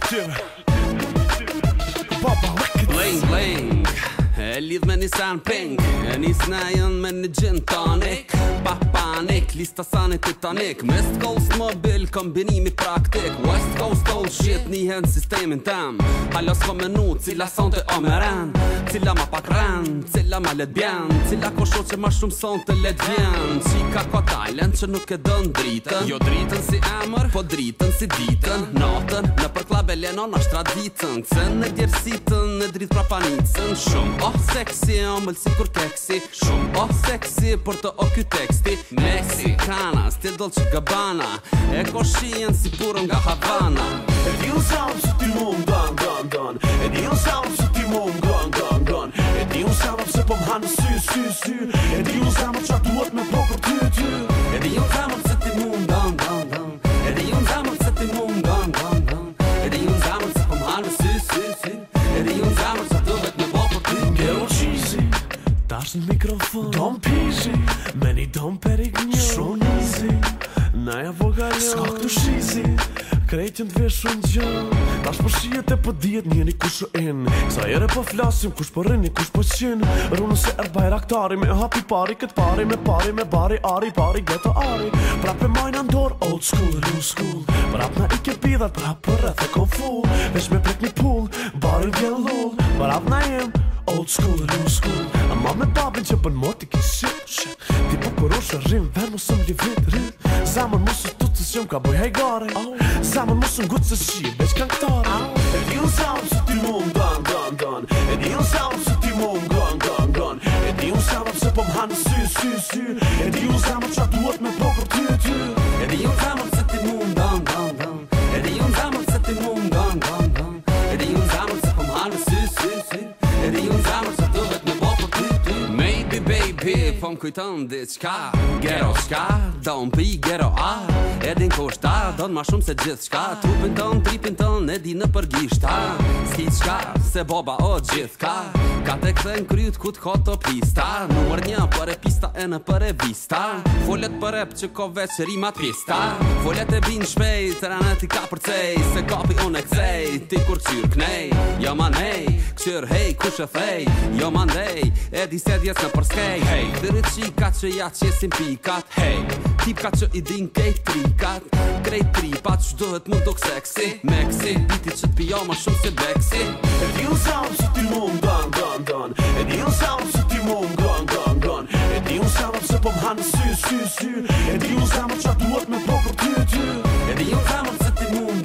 pozitive Papa, wicked Bling, bling E lidh me Nissan Pink E Nissan Ion me një gin tonic Pa panik, lista sa sanit Titanic Mist Coast mobile kombinimi praktik West Coast all shit, një hen sistemin tem Halos ko menu, cila son të omeren Cila ma pak ren, cila ma let bjen Cila ko shu që ma shumë son të let vjen Qika ko talent që nuk e dën dritën Jo dritën si emër, po dritën si ditën Natën, belenon ashtra ditën Cën në djersitën në dritë pra panicën Shumë oh seksi, o mëllë si kur teksi Shumë oh seksi, për të o kjo teksti Meksikana, stje dolë që gabana E ko shien si purën nga Havana E di unë samë që ti mu më gan, gan, gan E di unë samë që ti mu më gan, gan, gan E di unë samë pëse po më hanë sy, sy, sy E di unë samë që atuot me po për ty, ty E di unë saun pëse është një mikrofon Don pishin Meni don perik një Shun na zi Naja vogalion Ska këtu shizi Krejtën të veshë në Tash për po shijet e për po djetë një një kushë e Kësa jere për po flasim, kush për rinjë, kush për qin Runën se e bajra këtari me hapi pari këtë pari Me pari me bari, ari, pari, gëtë ari Pra për majnë andor, old school, new school Pra për na i ke pidhar, pra për rreth e kon full Vesh me prek një pull, bari vjen lull për na jem, old school, new school me babin që për moti ki shit Ti po kërosh e rrim, ver mu sëm li vit rrim Zamën mu së tutë se shumë ka bëj hajgare Zamën mu sëm gutë se shi, beq kanë këtare E një në zamë së ti mu më gën, gën, gën E një në zamë së ti mu më gën, gën, gën E një në zamë pëse po më hanë sy, sy, sy E një në zamë që atuot me pokër ty, ty E një në zamë pëse ti mu më gën, gën po më kujton dhe qka ah. Gero shka, do më pi gero a Edin ko shta, do në ma shumë se gjithë shka ah. Trupin ton, tripin ton, edi në përgishta Si qka, se boba o gjithë ka Ka te kthe në kryt ku t'ko të pista Numër një për e pista e në për e vista Folet për e për që ko veç rimat pista Folet e bin shpej, të ranet i ka përcej Se kapi unë e kthej, ti kur qyrë kënej Jo man nej, kësir hej, kush e fej Jo ma ndej, edi se në përskej Hej, që i ka që ja që pikat Hey, tip ka që i din kejt trikat Krejt tripat, që dëhet mund do këseksi Meksi, piti që t'pia jo ma shumë se beksi Edi unë samë për që ti mund Dan, dan, dan Edi unë samë për që ti mund Gan, gan, gan Edi unë samë për që po m'hanë Sy, sy, sy Edi unë samë po për që tu otë me pokër Ty, ty Edi unë samë për që ti mund